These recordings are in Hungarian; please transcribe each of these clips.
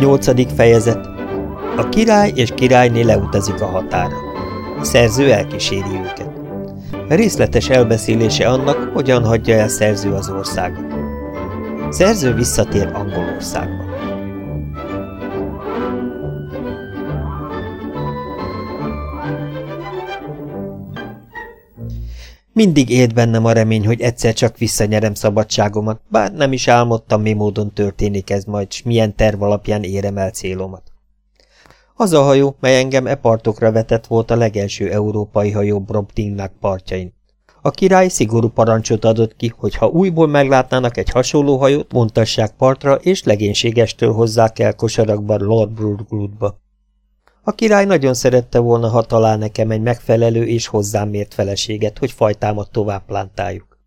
Nyolcadik fejezet A király és királyné leutazik a határa. A szerző elkíséri őket. Részletes elbeszélése annak, hogyan hagyja el szerző az országot. Szerző visszatér Angolországba. Mindig élt bennem a remény, hogy egyszer csak visszanyerem szabadságomat, bár nem is álmodtam, mi módon történik ez majd, s milyen terv alapján érem el célomat. Az a hajó, mely engem e partokra vetett, volt a legelső európai hajó Brobdingnak partjain. A király szigorú parancsot adott ki, hogy ha újból meglátnának egy hasonló hajót, montassák partra, és legénységestől hozzák el kosarakban Lord Brurgludba. A király nagyon szerette volna, ha talál nekem egy megfelelő és hozzám mért feleséget, hogy fajtámat tovább plántáljuk.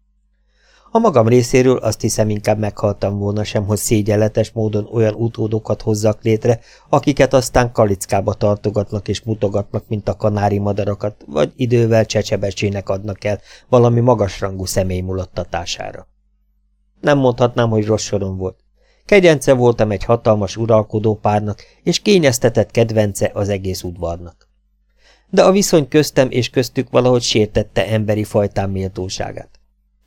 A magam részéről azt hiszem inkább meghaltam volna sem, hogy szégyenletes módon olyan utódokat hozzak létre, akiket aztán kalickába tartogatnak és mutogatnak, mint a kanári madarakat, vagy idővel csecsebecsének adnak el valami magasrangú személy mulattatására. Nem mondhatnám, hogy rossz sorom volt. Kegyence voltam egy hatalmas uralkodó párnak, és kényeztetett kedvence az egész udvarnak. De a viszony köztem és köztük valahogy sértette emberi fajtám méltóságát.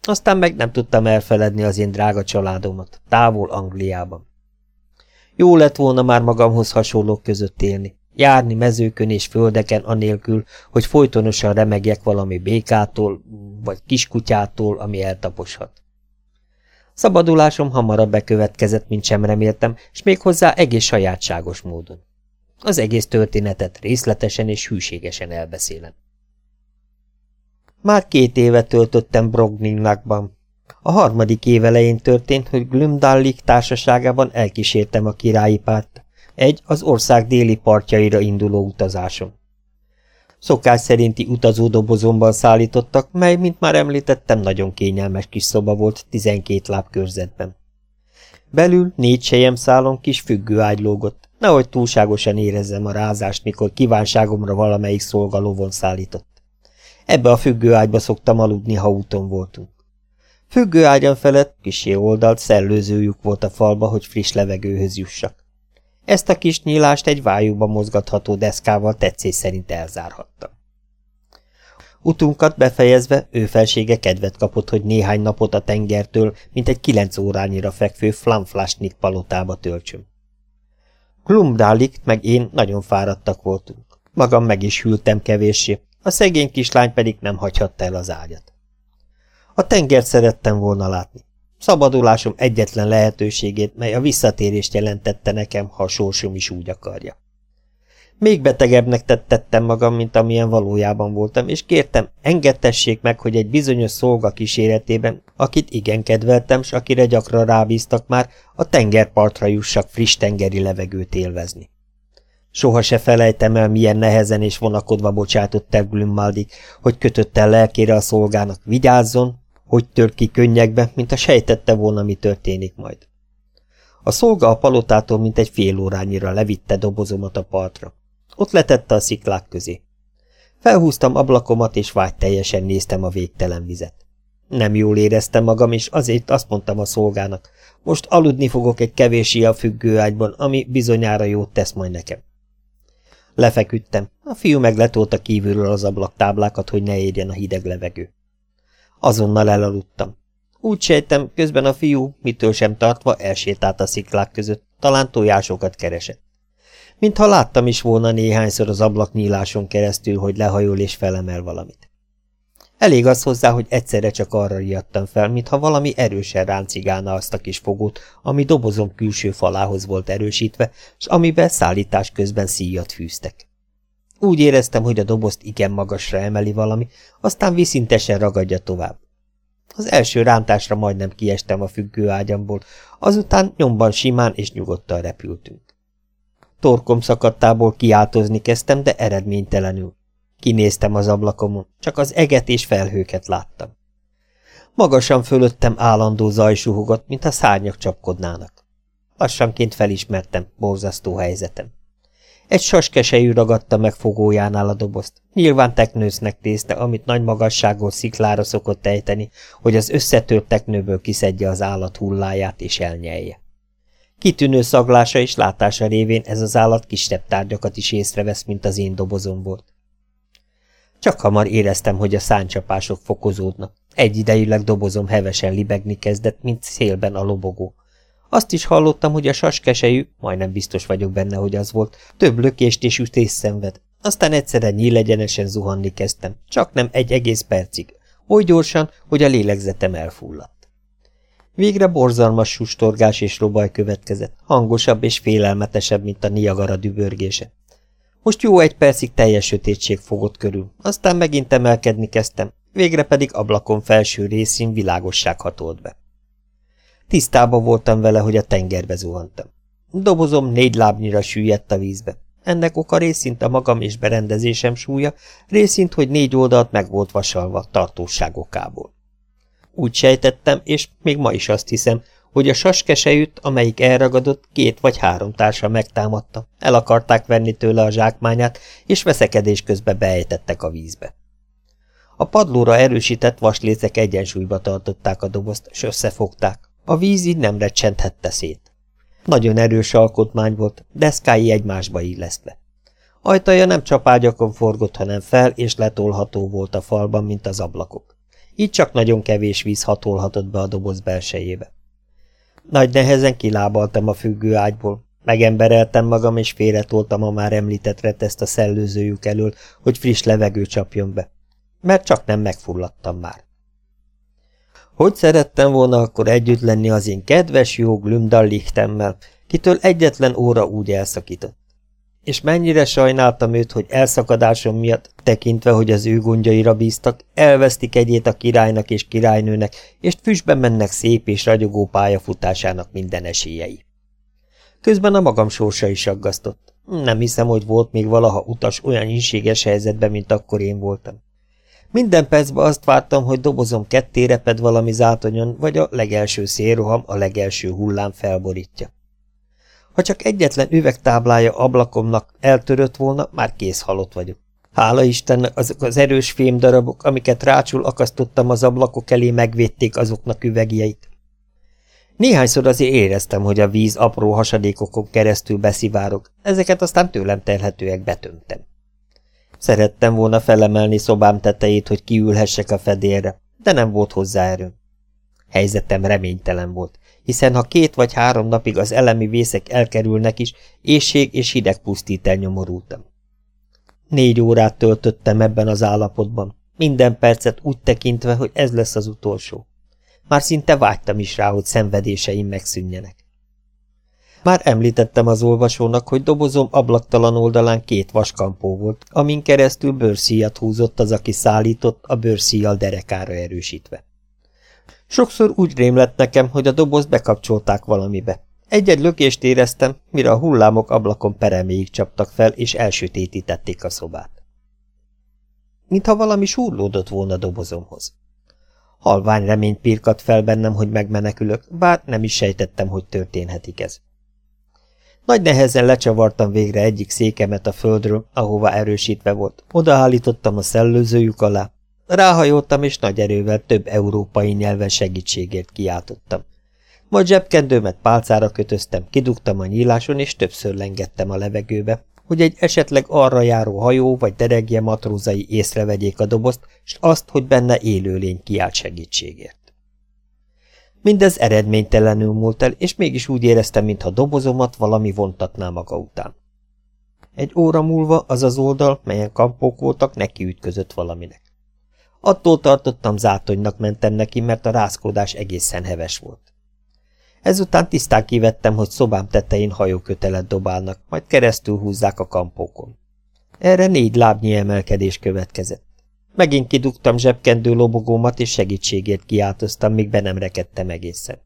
Aztán meg nem tudtam elfeledni az én drága családomat, távol Angliában. Jó lett volna már magamhoz hasonlók között élni, járni mezőkön és földeken anélkül, hogy folytonosan remegjek valami békától, vagy kiskutyától, ami eltaposhat. Szabadulásom hamarabb bekövetkezett, mint sem reméltem, és méghozzá egész sajátságos módon. Az egész történetet részletesen és hűségesen elbeszélem. Már két éve töltöttem Brogningnak-ban. A harmadik év elején történt, hogy Glümdallik társaságában elkísértem a királyi párt, egy az ország déli partjaira induló utazáson. Szokás szerinti utazódobozomban szállítottak, mely, mint már említettem, nagyon kényelmes kis szoba volt, tizenkét láb körzetben. Belül négy szálon kis függő ágy lógott, nehogy túlságosan érezzem a rázást, mikor kívánságomra valamelyik szolgalóvon szállított. Ebbe a függő ágyba szoktam aludni, ha úton voltunk. Függő ágyan felett, kisé oldalt szellőzőjük volt a falba, hogy friss levegőhöz jussak. Ezt a kis nyílást egy vájúba mozgatható deszkával tetszés szerint elzárhatta. Utunkat befejezve ő felsége kedvet kapott, hogy néhány napot a tengertől, mint egy kilenc órányira fekvő Flamflasnik palotába töltsünk. Klumdálik meg én nagyon fáradtak voltunk. Magam meg is hűltem kevéssé, a szegény kislány pedig nem hagyhatta el az ágyat. A tengert szerettem volna látni. Szabadulásom egyetlen lehetőségét, mely a visszatérést jelentette nekem, ha a sorsom is úgy akarja. Még betegebbnek tettettem magam, mint amilyen valójában voltam, és kértem, engedtessék meg, hogy egy bizonyos szolga kíséretében, akit igen kedveltem, s akire gyakran rábíztak már, a tengerpartra jussak friss tengeri levegőt élvezni. Soha se felejtem el, milyen nehezen és vonakodva bocsátott el Glümmaldik, hogy kötött el lelkére a szolgának, vigyázzon, hogy tör ki könnyekbe, mint a sejtette volna, mi történik majd. A szolga a palotától mint egy fél órányira levitte dobozomat a partra. Ott letette a sziklák közé. Felhúztam ablakomat, és vágy teljesen néztem a végtelen vizet. Nem jól éreztem magam, és azért azt mondtam a szolgának, most aludni fogok egy kevési a függőágyban, ami bizonyára jót tesz majd nekem. Lefeküdtem, a fiú meg letolta kívülről az ablaktáblákat, hogy ne érjen a hideg levegő. Azonnal elaludtam. Úgy sejtem, közben a fiú, mitől sem tartva, elsétált a sziklák között, talán tojásokat keresett. Mintha láttam is volna néhányszor az ablaknyíláson keresztül, hogy lehajol és felemel valamit. Elég az hozzá, hogy egyszerre csak arra riadtam fel, mintha valami erősen ráncigálna azt a kis fogót, ami dobozom külső falához volt erősítve, s amiben szállítás közben szíjat fűztek. Úgy éreztem, hogy a dobozt igen magasra emeli valami, aztán viszintesen ragadja tovább. Az első rántásra majdnem kiestem a függő ágyamból, azután nyomban simán és nyugodtan repültünk. Torkom szakadtából kiáltozni kezdtem, de eredménytelenül. Kinéztem az ablakomon, csak az eget és felhőket láttam. Magasan fölöttem állandó zajsuhogat, mint a szárnyak csapkodnának. Lassanként felismertem borzasztó helyzetem. Egy saskesejű ragadta meg fogójánál a dobozt. Nyilván teknősznek tészte, amit nagy magasságból sziklára szokott ejteni, hogy az összetört teknőből kiszedje az állat hulláját és elnyelje. Kitűnő szaglása és látása révén ez az állat kisebb tárgyakat is észrevesz, mint az én dobozom volt. Csak hamar éreztem, hogy a száncsapások fokozódnak. Egyidejűleg dobozom hevesen libegni kezdett, mint szélben a lobogó. Azt is hallottam, hogy a saskesejű, majdnem biztos vagyok benne, hogy az volt, több lökést és ütést szenved. Aztán egyszerre nyílegyenesen zuhanni kezdtem, csak nem egy egész percig, oly gyorsan, hogy a lélegzetem elfulladt. Végre borzalmas sustorgás és robaj következett, hangosabb és félelmetesebb, mint a Niagara dübörgése. Most jó egy percig teljes sötétség fogott körül, aztán megint emelkedni kezdtem, végre pedig ablakon felső részén világosság hatolt be. Tisztában voltam vele, hogy a tengerbe zuhantam. Dobozom négy lábnyira süllyedt a vízbe. Ennek oka részint a magam és berendezésem súlya, részint, hogy négy oldalt meg volt vasalva tartóságokából. Úgy sejtettem, és még ma is azt hiszem, hogy a saskesejűt, amelyik elragadott, két vagy három társa megtámadta, el akarták venni tőle a zsákmányát, és veszekedés közben beejtettek a vízbe. A padlóra erősített vaslécek egyensúlyba tartották a dobozt, és összefogták. A víz így nem recsenthette szét. Nagyon erős alkotmány volt, deszkái egymásba illesztve. Ajtaja nem csapágyakon forgott, hanem fel és letolható volt a falban, mint az ablakok. Így csak nagyon kevés víz hatolhatott be a doboz belsejébe. Nagy nehezen kilábaltam a függő ágyból, megembereltem magam, és félretoltam a már említett reteszt a szellőzőjük elől, hogy friss levegő csapjon be. Mert csak nem megfulladtam már. Hogy szerettem volna akkor együtt lenni az én kedves jó Glümdallichtemmel, kitől egyetlen óra úgy elszakított. És mennyire sajnáltam őt, hogy elszakadásom miatt, tekintve, hogy az ő gondjaira bíztak, elvesztik egyét a királynak és királynőnek, és füstbe mennek szép és ragyogó pályafutásának minden esélyei. Közben a magam sorsa is aggasztott. Nem hiszem, hogy volt még valaha utas olyan inséges helyzetben, mint akkor én voltam. Minden percben azt vártam, hogy dobozom ketté reped valami zátonyon, vagy a legelső szélroham a legelső hullám felborítja. Ha csak egyetlen üvegtáblája ablakomnak eltörött volna, már kész halott vagyok. Hála Istennek azok az erős fémdarabok, amiket rácsul akasztottam az ablakok elé, megvédték azoknak üvegjeit. Néhányszor azért éreztem, hogy a víz apró hasadékokon keresztül beszivárog, ezeket aztán tőlem telhetőek betöntem. Szerettem volna felemelni szobám tetejét, hogy kiülhessek a fedélre, de nem volt hozzá erőm. Helyzetem reménytelen volt, hiszen ha két vagy három napig az elemi vészek elkerülnek is, éjség és hideg pusztít elnyomorultam. Négy órát töltöttem ebben az állapotban, minden percet úgy tekintve, hogy ez lesz az utolsó. Már szinte vágytam is rá, hogy szenvedéseim megszűnjenek. Már említettem az olvasónak, hogy dobozom ablaktalan oldalán két vaskampó volt, amin keresztül bőrszíjat húzott az, aki szállított, a bőrszíjjal derekára erősítve. Sokszor úgy rém lett nekem, hogy a dobozt bekapcsolták valamibe. Egy-egy lökést éreztem, mire a hullámok ablakon pereméig csaptak fel, és elsötétítették a szobát. Mintha valami súrlódott volna dobozomhoz. Halvány reményt pirkat fel bennem, hogy megmenekülök, bár nem is sejtettem, hogy történhetik ez. Nagy nehezen lecsavartam végre egyik székemet a földről, ahova erősítve volt. Odaállítottam a szellőzőjük alá. Ráhajoltam, és nagy erővel több európai nyelven segítségért kiáltottam. Majd zsebkendőmet pálcára kötöztem, kidugtam a nyíláson, és többször lengettem a levegőbe, hogy egy esetleg arra járó hajó vagy deregje matrózai észrevegyék a dobozt, s azt, hogy benne élőlény kiált segítségért. Mindez eredménytelenül múlt el, és mégis úgy éreztem, mintha dobozomat valami vontatná maga után. Egy óra múlva az az oldal, melyen kampók voltak, neki ütközött valaminek. Attól tartottam zátonynak mentem neki, mert a rázkódás egészen heves volt. Ezután tisztán kivettem, hogy szobám tetején hajókötelet dobálnak, majd keresztül húzzák a kampókon. Erre négy lábnyi emelkedés következett. Megint kidugtam zsebkendő lobogómat, és segítségért kiáltoztam, míg be nem rekedtem egészen.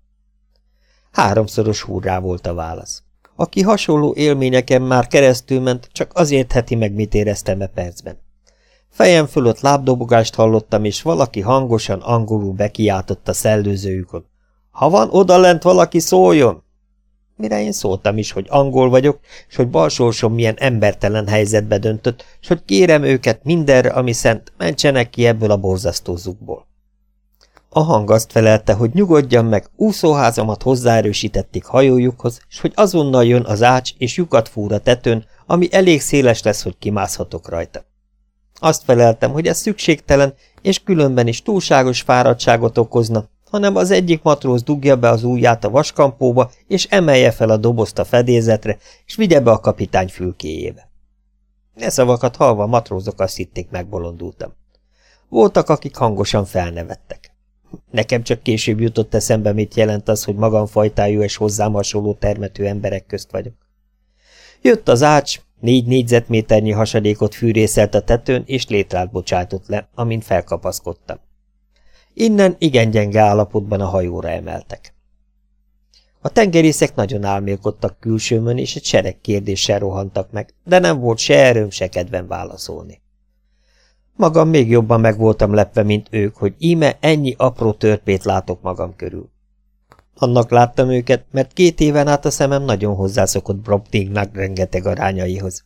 Háromszoros hurrá volt a válasz. Aki hasonló élményeken már keresztül ment, csak azért heti meg, mit éreztem e percben. Fejem fölött lábdobogást hallottam, és valaki hangosan angolul bekiáltott a szellőzőjükön. Ha van odalent valaki, szóljon! Mire én szóltam is, hogy angol vagyok, és hogy balsorsom milyen embertelen helyzetbe döntött, és hogy kérem őket mindenre, ami szent, mentsenek ki ebből a borzasztó zugból. A hang azt felelte, hogy nyugodjam meg, úszóházamat hozzáerősítették hajójukhoz, és hogy azonnal jön az ács, és lyukat fúr a tetőn, ami elég széles lesz, hogy kimászhatok rajta. Azt feleltem, hogy ez szükségtelen, és különben is túlságos fáradtságot okozna, hanem az egyik matróz dugja be az ujját a vaskampóba, és emelje fel a dobozt a fedélzetre, és vigye be a kapitány fülkéjébe. E szavakat halva matrózok azt hitték megbolondultam. Voltak, akik hangosan felnevettek. Nekem csak később jutott eszembe, mit jelent az, hogy magamfajtájú és hozzám hasonló termető emberek közt vagyok. Jött az ács, négy négyzetméternyi hasadékot fűrészelt a tetőn, és létrát bocsátott le, amint felkapaszkodtam. Innen igen gyenge állapotban a hajóra emeltek. A tengerészek nagyon álmélkodtak külsőmön, és egy sereg kérdéssel rohantak meg, de nem volt se erőm, se kedvem válaszolni. Magam még jobban meg voltam lepve, mint ők, hogy íme ennyi apró törpét látok magam körül. Annak láttam őket, mert két éven át a szemem nagyon hozzászokott Brobdingnak rengeteg arányaihoz.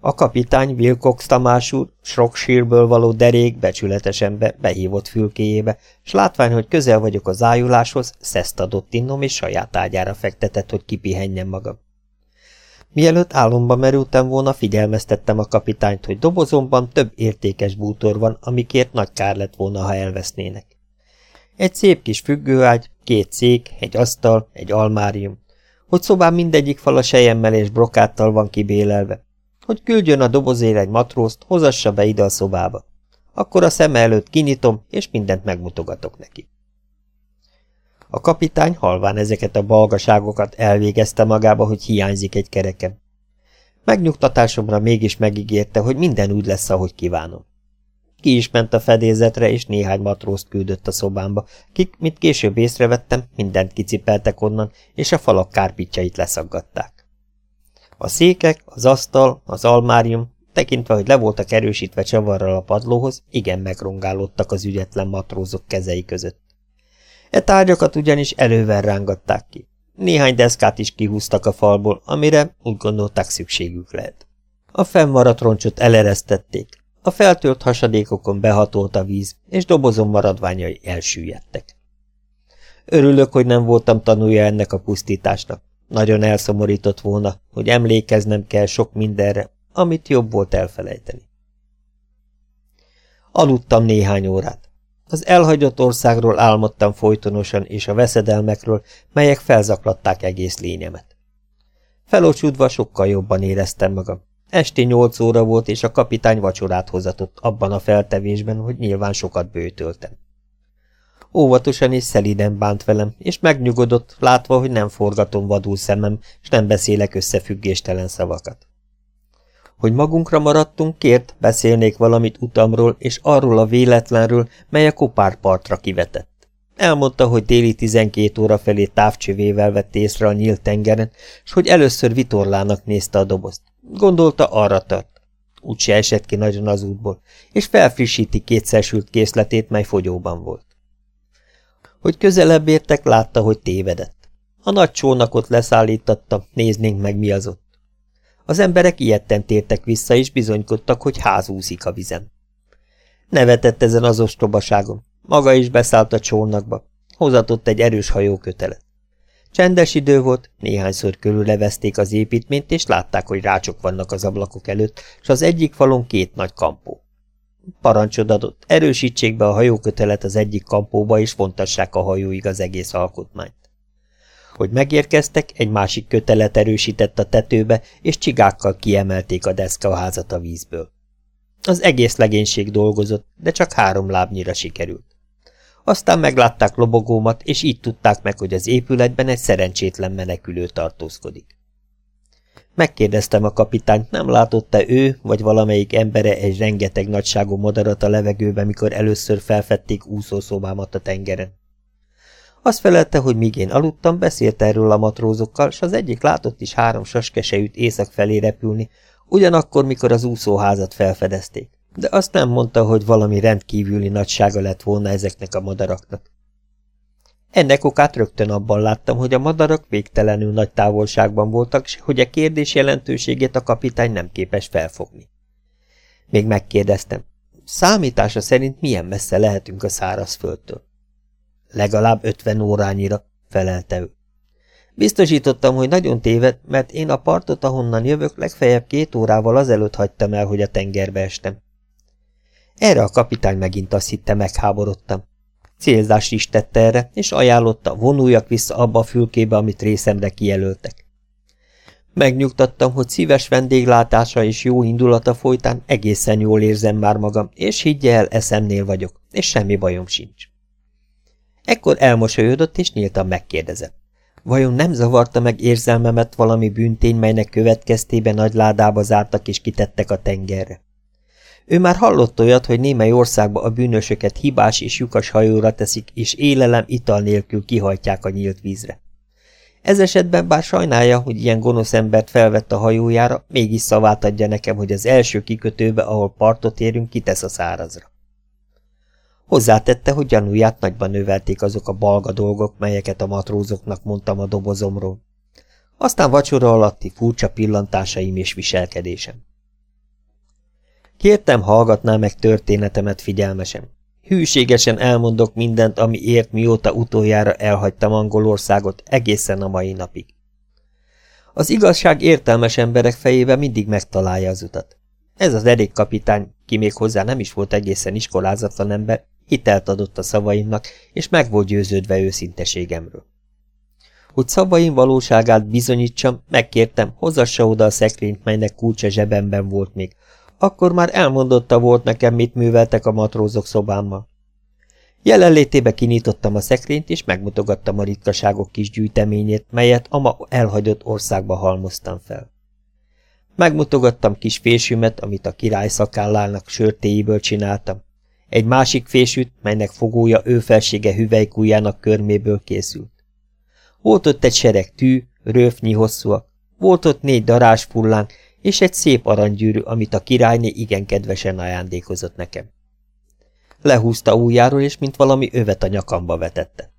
A kapitány Wilcox Tamás úr, Shropshire-ből való derék becsületesen be, behívott fülkéjébe, s látvány, hogy közel vagyok az ájuláshoz, szeszt adott innom, és saját ágyára fektetett, hogy kipihenjem magam. Mielőtt álomba merültem volna, figyelmeztettem a kapitányt, hogy dobozomban több értékes bútor van, amikért nagy kár lett volna, ha elvesznének. Egy szép kis függőágy, két szék, egy asztal, egy almárium, hogy szobám mindegyik fala sejemmel és brokáttal van kibélelve, hogy küldjön a dobozért egy matrózt, hozassa be ide a szobába. Akkor a szeme előtt kinyitom, és mindent megmutogatok neki. A kapitány halván ezeket a balgaságokat elvégezte magába, hogy hiányzik egy kerekem. Megnyugtatásomra mégis megígérte, hogy minden úgy lesz, ahogy kívánom. Ki is ment a fedélzetre, és néhány matrózt küldött a szobámba, kik, mint később észrevettem, mindent kicipeltek onnan, és a falak kárpitjait leszaggatták. A székek, az asztal, az almárium, tekintve, hogy le voltak erősítve csavarral a padlóhoz, igen megrongálódtak az ügyetlen matrózok kezei között. E tárgyakat ugyanis elővel rángatták ki. Néhány deszkát is kihúztak a falból, amire úgy gondolták szükségük lehet. A fennmaradt roncsot eleresztették, a feltölt hasadékokon behatolt a víz, és dobozom maradványai elsüllyedtek. Örülök, hogy nem voltam tanulja ennek a pusztításnak. Nagyon elszomorított volna, hogy emlékeznem kell sok mindenre, amit jobb volt elfelejteni. Aludtam néhány órát. Az elhagyott országról álmodtam folytonosan, és a veszedelmekről, melyek felzaklatták egész lényemet. Felocsúdva sokkal jobban éreztem magam. Esti nyolc óra volt, és a kapitány vacsorát hozatott abban a feltevésben, hogy nyilván sokat bőtöltem. Óvatosan és szeliden bánt velem, és megnyugodott, látva, hogy nem forgatom vadul szemem, és nem beszélek összefüggéstelen szavakat. Hogy magunkra maradtunk, kért, beszélnék valamit utamról, és arról a véletlenről, mely a kopárpartra kivetett. Elmondta, hogy déli tizenkét óra felé távcsövével vett észre a nyílt tengeren, és hogy először vitorlának nézte a dobozt. Gondolta, arra tart. Úgyse esett ki nagyon az útból, és felfrissíti kétszersült készletét, mely fogyóban volt. Hogy közelebb értek, látta, hogy tévedett. A nagy csónakot leszállítatta, néznénk meg, mi az ott. Az emberek ilyetten tértek vissza, és bizonykodtak, hogy ház úszik a vizen. Nevetett ezen az ostobaságon. Maga is beszállt a csónakba. Hozatott egy erős hajókötelet. Csendes idő volt, néhányszor körüllevezték az építményt, és látták, hogy rácsok vannak az ablakok előtt, és az egyik falon két nagy kampó. Parancsod adott, erősítsék be a hajókötelet az egyik kampóba, és fontassák a hajóig az egész alkotmányt. Hogy megérkeztek, egy másik kötelet erősített a tetőbe, és csigákkal kiemelték a deszkaházat a vízből. Az egész legénység dolgozott, de csak három lábnyira sikerült. Aztán meglátták lobogómat, és így tudták meg, hogy az épületben egy szerencsétlen menekülő tartózkodik. Megkérdeztem a kapitányt, nem látott-e ő, vagy valamelyik embere egy rengeteg nagyságú madarat a levegőbe, mikor először felfedték úszószobámat a tengeren. Azt felelte, hogy míg én aludtam, beszélt erről a matrózokkal, s az egyik látott is három saskesejűt észak felé repülni, ugyanakkor, mikor az úszóházat felfedezték de azt nem mondta, hogy valami rendkívüli nagysága lett volna ezeknek a madaraknak. Ennek okát rögtön abban láttam, hogy a madarak végtelenül nagy távolságban voltak, és hogy a kérdés jelentőségét a kapitány nem képes felfogni. Még megkérdeztem. számítása szerint milyen messze lehetünk a szárazföldtől. Legalább ötven órányira, felelte ő. Biztosítottam, hogy nagyon téved, mert én a partot, ahonnan jövök, legfeljebb két órával azelőtt hagytam el, hogy a tengerbe estem. Erre a kapitány megint azt hitte, megháborodtam. Célzást is tette erre, és ajánlotta, vonuljak vissza abba a fülkébe, amit részemre kijelöltek. Megnyugtattam, hogy szíves vendéglátása és jó indulata folytán egészen jól érzem már magam, és higgye el, eszemnél vagyok, és semmi bajom sincs. Ekkor elmosolyodott, és nyíltan megkérdezett. Vajon nem zavarta meg érzelmemet valami bűntény, melynek következtében nagy ládába zártak és kitettek a tengerre? Ő már hallott olyat, hogy némely országba a bűnösöket hibás és lyukas hajóra teszik, és élelem ital nélkül kihajtják a nyílt vízre. Ez esetben bár sajnálja, hogy ilyen gonosz embert felvett a hajójára, mégis szavát adja nekem, hogy az első kikötőbe, ahol partot érünk, kitesz a szárazra. Hozzátette, hogy gyanúját nagyban növelték azok a balga dolgok, melyeket a matrózoknak mondtam a dobozomról. Aztán vacsora alatti furcsa pillantásaim és viselkedésem. Kértem, hallgatná meg történetemet figyelmesen. Hűségesen elmondok mindent, ami ért, mióta utoljára elhagytam Angolországot, egészen a mai napig. Az igazság értelmes emberek fejébe mindig megtalálja az utat. Ez az erék kapitány, ki még hozzá nem is volt egészen iskolázatlan ember, hitelt adott a szavaimnak, és meg volt győződve őszinteségemről. Hogy szavaim valóságát bizonyítsam, megkértem, hozassa oda a szekrényt, melynek kulcsa zsebemben volt még, akkor már elmondotta volt nekem, mit műveltek a matrózok szobámmal. Jelenlétébe kinyitottam a szekrényt, és megmutogattam a ritkaságok kis gyűjteményét, melyet a ma elhagyott országba halmoztam fel. Megmutogattam kis fésümet, amit a király szakállának sörtéjéből csináltam. Egy másik fésűt, melynek fogója ő felsége hüvelykújának körméből készült. Volt ott egy sereg tű, röfnyi hosszúak, volt ott négy darás fullánk, és egy szép aranygyűrű, amit a királyné igen kedvesen ajándékozott nekem. Lehúzta ujjáról, és mint valami övet a nyakamba vetette.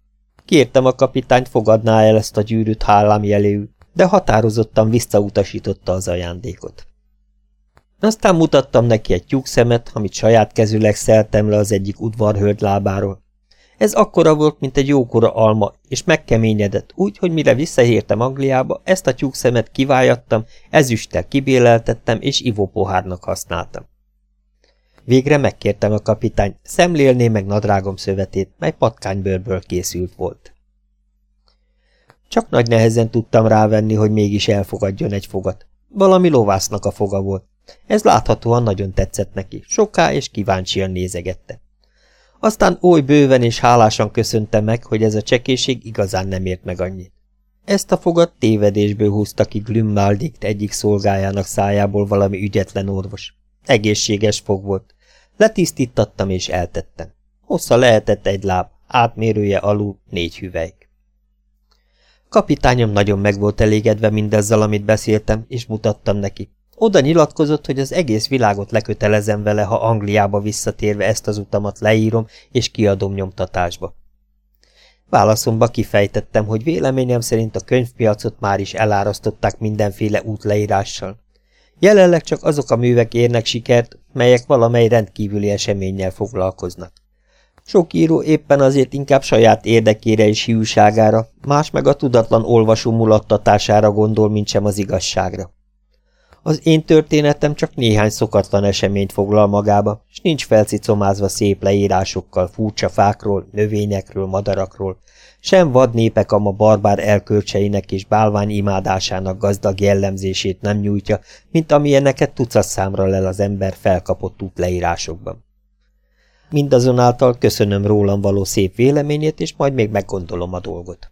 Kértem a kapitányt, fogadná el ezt a gyűrűt hálám jeléül, de határozottan visszautasította az ajándékot. Aztán mutattam neki egy tyúkszemet, amit saját kezüleg szeltem le az egyik udvarhölgy lábáról. Ez akkora volt, mint egy jókora alma, és megkeményedett úgy, hogy mire visszahértem Angliába, ezt a tyúkszemet kivájattam, ezüsttel kibéleltettem, és ivópohárnak használtam. Végre megkértem a kapitány, szemlélné meg nadrágom szövetét, mely patkánybőrből készült volt. Csak nagy nehezen tudtam rávenni, hogy mégis elfogadjon egy fogat. Valami lovásznak a foga volt. Ez láthatóan nagyon tetszett neki, soká és kíváncsian nézegette. Aztán oly bőven és hálásan köszönte meg, hogy ez a csekéség igazán nem ért meg annyit. Ezt a fogat tévedésből húzta ki Glümmaldikt egyik szolgájának szájából valami ügyetlen orvos. Egészséges fog volt. Letisztítattam és eltettem. Hossza lehetett egy láb, átmérője alul négy hüvelyk. Kapitányom nagyon meg volt elégedve mindezzel, amit beszéltem, és mutattam neki. Oda nyilatkozott, hogy az egész világot lekötelezem vele, ha Angliába visszatérve ezt az utamat leírom és kiadom nyomtatásba. Válaszomba kifejtettem, hogy véleményem szerint a könyvpiacot már is elárasztották mindenféle útleírással. Jelenleg csak azok a művek érnek sikert, melyek valamely rendkívüli eseménnyel foglalkoznak. Sok író éppen azért inkább saját érdekére és hiúságára, más meg a tudatlan olvasó mulattatására gondol, mint sem az igazságra. Az én történetem csak néhány szokatlan eseményt foglal magába, és nincs felcicomázva szép leírásokkal furcsa fákról, növényekről, madarakról, sem vadnépek a ma barbár elkölcseinek és bálvány imádásának gazdag jellemzését nem nyújtja, mint amilyeneket tucat számra lel az ember felkapott útleírásokban. Mindazonáltal köszönöm rólam való szép véleményét, és majd még meggondolom a dolgot.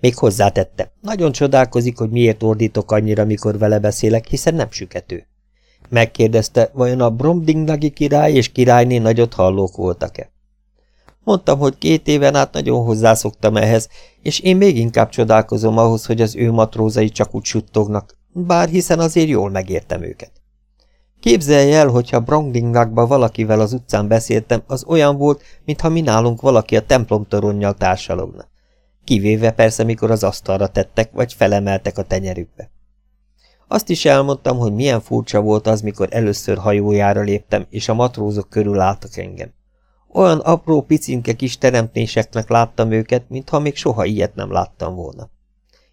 Még hozzátette, nagyon csodálkozik, hogy miért ordítok annyira, mikor vele beszélek, hiszen nem sükető. Megkérdezte, vajon a Bromdingnagi király és királyné nagyot hallók voltak-e. Mondtam, hogy két éven át nagyon hozzászoktam ehhez, és én még inkább csodálkozom ahhoz, hogy az ő matrózai csak úgy suttognak, bár hiszen azért jól megértem őket. Képzelj el, hogyha Brongdingnagba valakivel az utcán beszéltem, az olyan volt, mintha mi nálunk valaki a templom toronnyal társalogna kivéve persze, mikor az asztalra tettek, vagy felemeltek a tenyerükbe. Azt is elmondtam, hogy milyen furcsa volt az, mikor először hajójára léptem, és a matrózok körül álltak engem. Olyan apró picinke kis teremtéseknek láttam őket, mintha még soha ilyet nem láttam volna.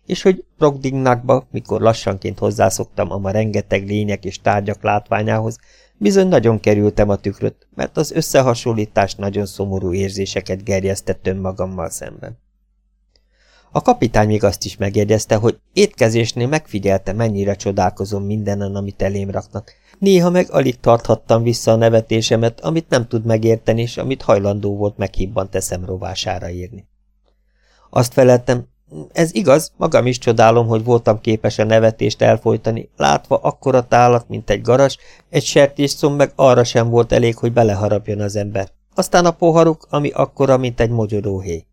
És hogy Brogdignakba, mikor lassanként hozzászoktam a ma rengeteg lények és tárgyak látványához, bizony nagyon kerültem a tükröt, mert az összehasonlítás nagyon szomorú érzéseket gerjesztett önmagammal szemben. A kapitány még azt is megjegyezte, hogy étkezésnél megfigyelte, mennyire csodálkozom mindenen, amit elém raknak. Néha meg alig tarthattam vissza a nevetésemet, amit nem tud megérteni, és amit hajlandó volt meghibban teszem rovására írni. Azt feleltem, ez igaz, magam is csodálom, hogy voltam képes a nevetést elfolytani, látva akkora tálat, mint egy garas, egy sertésszom meg arra sem volt elég, hogy beleharapjon az ember. Aztán a poharuk, ami akkora, mint egy mogyoróhéj.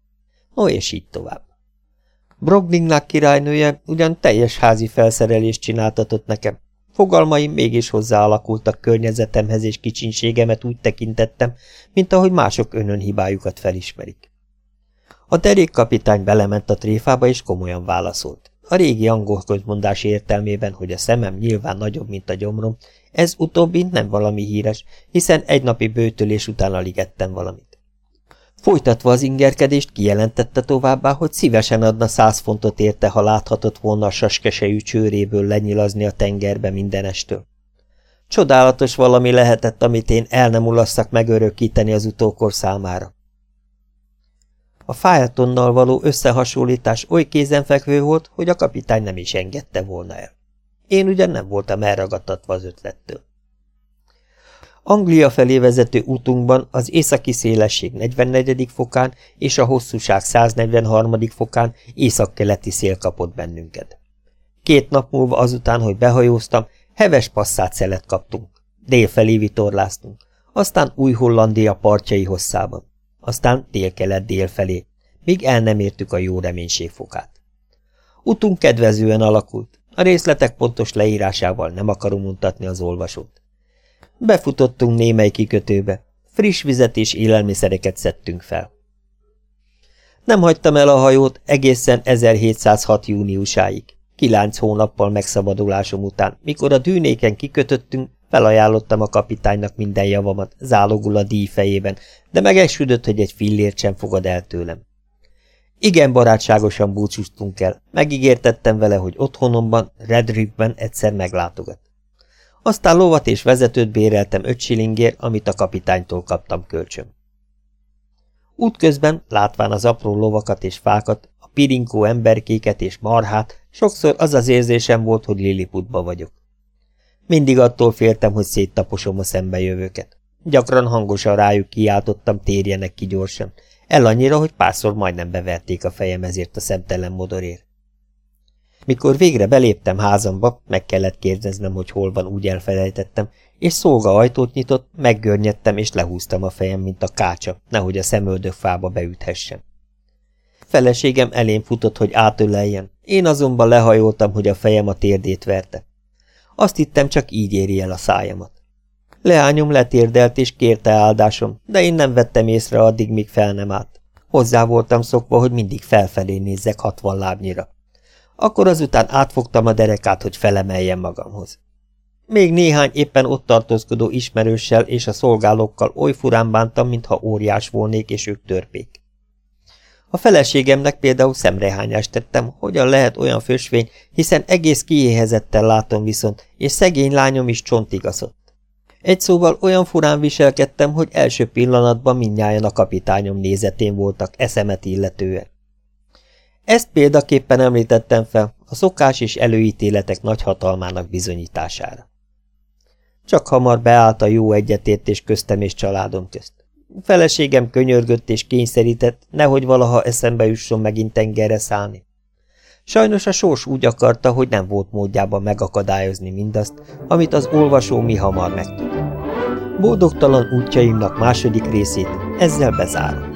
No, és így tovább. Brogningnak királynője ugyan teljes házi felszerelést csináltatott nekem. Fogalmaim mégis hozzáalakultak környezetemhez és kicsinségemet úgy tekintettem, mint ahogy mások önön hibájukat felismerik. A derékkapitány belement a tréfába és komolyan válaszolt. A régi angol közmondás értelmében, hogy a szemem nyilván nagyobb, mint a gyomrom, ez utóbbi nem valami híres, hiszen egy napi bőtölés után alig ettem valamit. Folytatva az ingerkedést kijelentette továbbá, hogy szívesen adna száz fontot érte, ha láthatott volna a saskesejű csőréből lenyilazni a tengerbe mindenestől. Csodálatos valami lehetett, amit én el nem ulasszak megörökíteni az utókor számára. A Fájatonnal való összehasonlítás oly kézenfekvő volt, hogy a kapitány nem is engedte volna el. Én ugyan nem voltam elragadtatva az ötlettől. Anglia felé vezető útunkban az északi szélesség 44. fokán és a hosszúság 143. fokán északkeleti szél kapott bennünket. Két nap múlva azután, hogy behajóztam, heves passzát szelet kaptunk. Délfelé vitorláztunk, aztán Új-Hollandia partjai hosszában, aztán délkelet-dél míg el nem értük a jó reménységfokát. Utunk kedvezően alakult, a részletek pontos leírásával nem akarom mutatni az olvasót. Befutottunk némely kikötőbe. Friss vizet és élelmiszereket szedtünk fel. Nem hagytam el a hajót egészen 1706. júniusáig, kilenc hónappal megszabadulásom után, mikor a dűnéken kikötöttünk, felajánlottam a kapitánynak minden javamat, zálogul a díj fejében, de megesüdött, hogy egy fillért sem fogad el tőlem. Igen barátságosan búcsúztunk el, megígértettem vele, hogy otthonomban, Redriffben egyszer meglátogat. Aztán lovat és vezetőt béreltem öt silingért, amit a kapitánytól kaptam kölcsön. Útközben, látván az apró lovakat és fákat, a pirinkó emberkéket és marhát, sokszor az az érzésem volt, hogy Lilliputba vagyok. Mindig attól féltem, hogy széttaposom a szembejövőket. Gyakran hangosan rájuk kiáltottam, térjenek ki gyorsan, el annyira, hogy párszor majdnem beverték a fejem ezért a szemtelen modorért. Mikor végre beléptem házamba, meg kellett kérdeznem, hogy hol van, úgy elfelejtettem, és szolga ajtót nyitott, meggörnyedtem és lehúztam a fejem, mint a kácsa, nehogy a szemöldök fába beüthessem. Feleségem elém futott, hogy átöleljen, én azonban lehajoltam, hogy a fejem a térdét verte. Azt hittem, csak így éri el a szájamat. Leányom letérdelt és kérte áldásom, de én nem vettem észre addig, míg fel nem állt. Hozzá voltam szokva, hogy mindig felfelé nézzek hatvan lábnyira. Akkor azután átfogtam a derekát, hogy felemeljem magamhoz. Még néhány éppen ott tartózkodó ismerőssel és a szolgálókkal oly furán bántam, mintha óriás volnék, és ők törpék. A feleségemnek például szemrehányást tettem, hogyan lehet olyan fösvény, hiszen egész kiéhezettel látom viszont, és szegény lányom is csontigaszott. Egy szóval olyan furán viselkedtem, hogy első pillanatban mindnyájan a kapitányom nézetén voltak eszemet illetően. Ezt példaképpen említettem fel a szokás és előítéletek nagy hatalmának bizonyítására. Csak hamar beállt a jó egyetértés köztem és családom közt. Feleségem könyörgött és kényszerített, nehogy valaha eszembe jusson megint tengerre szállni. Sajnos a sors úgy akarta, hogy nem volt módjában megakadályozni mindazt, amit az olvasó mi hamar megtud. Boldogtalan útjaimnak második részét ezzel bezárom.